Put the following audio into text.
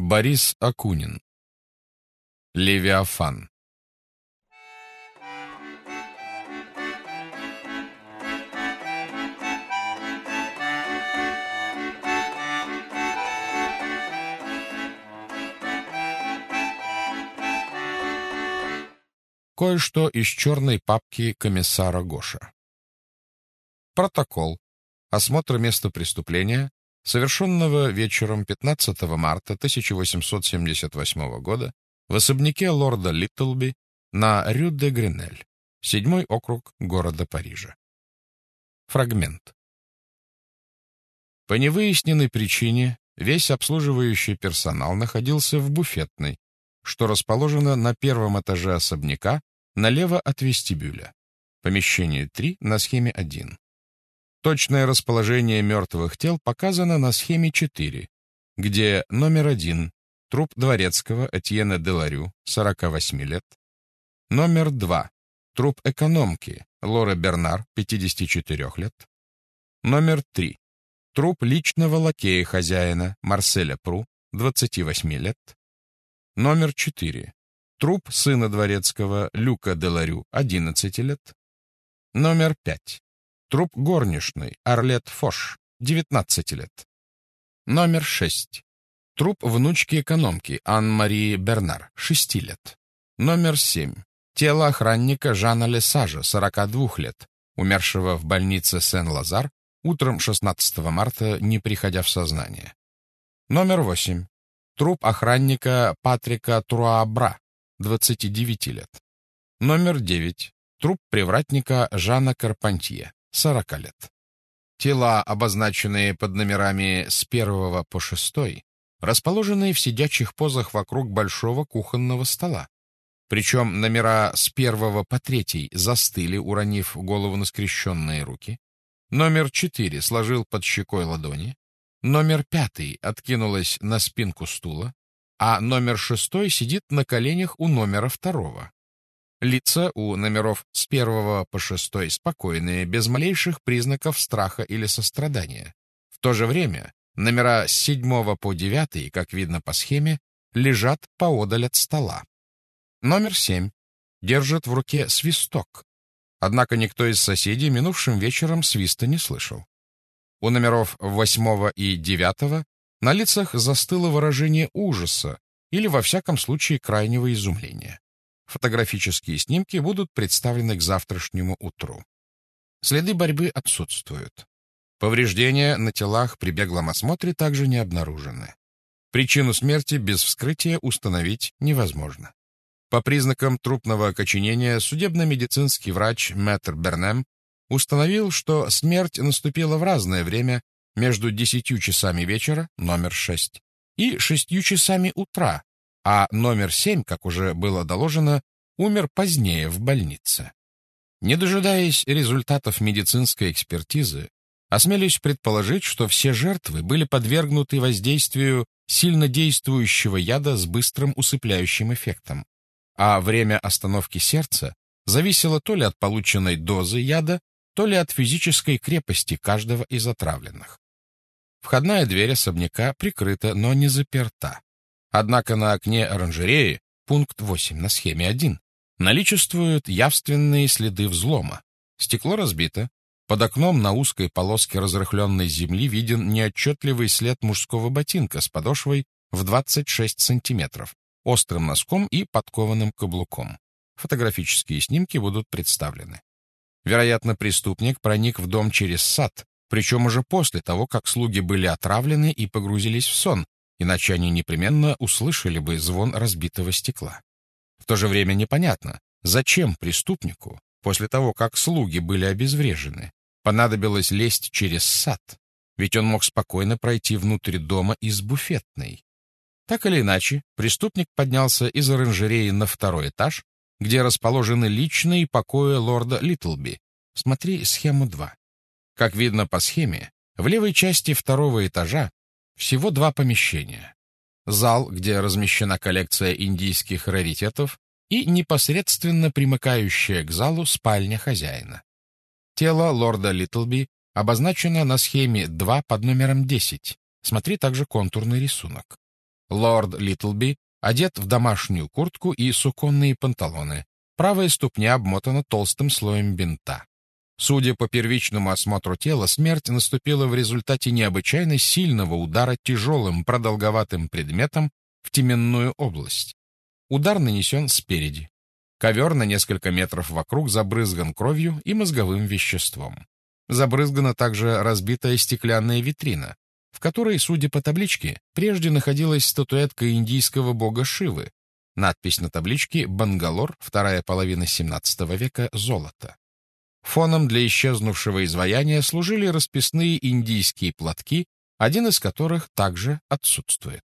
Борис Акунин. Левиафан. Кое-что из черной папки комиссара Гоша. Протокол. Осмотр места преступления совершенного вечером 15 марта 1878 года в особняке лорда Литтлби на Рю-де-Гринель, седьмой округ города Парижа. Фрагмент. По невыясненной причине весь обслуживающий персонал находился в буфетной, что расположено на первом этаже особняка налево от вестибюля. Помещение 3 на схеме 1. Точное расположение мертвых тел показано на схеме 4, где номер 1 – труп дворецкого Этьена Деларю, 48 лет, номер 2 – труп экономки Лоры Бернар, 54 лет, номер 3 – труп личного лакея хозяина Марселя Пру, 28 лет, номер 4 – труп сына дворецкого Люка Деларю, 11 лет, номер 5 Труп горничной Орлет Фош, 19 лет. Номер 6. Труп внучки-экономки Ан-Марии Бернар, 6 лет. Номер 7. Тело охранника Жана Лесажа, 42 лет, умершего в больнице Сен-Лазар утром 16 марта, не приходя в сознание. Номер 8. Труп охранника Патрика Труабра, 29 лет. Номер 9. Труп привратника Жана Карпантье, 40 лет. Тела, обозначенные под номерами с первого по шестой, расположены в сидячих позах вокруг большого кухонного стола. Причем номера с первого по третий застыли, уронив голову на скрещенные руки. Номер четыре сложил под щекой ладони. Номер пятый откинулась на спинку стула, а номер шестой сидит на коленях у номера второго. Лица у номеров с первого по шестой спокойные, без малейших признаков страха или сострадания. В то же время номера с седьмого по девятый, как видно по схеме, лежат поодаль от стола. Номер семь держит в руке свисток. Однако никто из соседей минувшим вечером свиста не слышал. У номеров восьмого и девятого на лицах застыло выражение ужаса или, во всяком случае, крайнего изумления. Фотографические снимки будут представлены к завтрашнему утру. Следы борьбы отсутствуют. Повреждения на телах при беглом осмотре также не обнаружены. Причину смерти без вскрытия установить невозможно. По признакам трупного окоченения судебно-медицинский врач Мэтр Бернем установил, что смерть наступила в разное время между 10 часами вечера, номер 6, и 6 часами утра, а номер семь, как уже было доложено, умер позднее в больнице. Не дожидаясь результатов медицинской экспертизы, осмелюсь предположить, что все жертвы были подвергнуты воздействию сильно действующего яда с быстрым усыпляющим эффектом, а время остановки сердца зависело то ли от полученной дозы яда, то ли от физической крепости каждого из отравленных. Входная дверь особняка прикрыта, но не заперта. Однако на окне оранжереи, пункт 8 на схеме 1, наличествуют явственные следы взлома. Стекло разбито. Под окном на узкой полоске разрыхленной земли виден неотчетливый след мужского ботинка с подошвой в 26 сантиметров, острым носком и подкованным каблуком. Фотографические снимки будут представлены. Вероятно, преступник проник в дом через сад, причем уже после того, как слуги были отравлены и погрузились в сон, иначе они непременно услышали бы звон разбитого стекла. В то же время непонятно, зачем преступнику, после того, как слуги были обезврежены, понадобилось лезть через сад, ведь он мог спокойно пройти внутрь дома из буфетной. Так или иначе, преступник поднялся из оранжереи на второй этаж, где расположены личные покои лорда Литлби. Смотри схему 2. Как видно по схеме, в левой части второго этажа всего два помещения. Зал, где размещена коллекция индийских раритетов, и непосредственно примыкающая к залу спальня хозяина. Тело лорда Литлби обозначено на схеме 2 под номером 10. Смотри также контурный рисунок. Лорд Литлби одет в домашнюю куртку и суконные панталоны. Правая ступня обмотана толстым слоем бинта. Судя по первичному осмотру тела, смерть наступила в результате необычайно сильного удара тяжелым продолговатым предметом в теменную область. Удар нанесен спереди. Ковер на несколько метров вокруг забрызган кровью и мозговым веществом. Забрызгана также разбитая стеклянная витрина, в которой, судя по табличке, прежде находилась статуэтка индийского бога Шивы. Надпись на табличке «Бангалор, вторая половина XVII века, золото». Фоном для исчезнувшего изваяния служили расписные индийские платки, один из которых также отсутствует.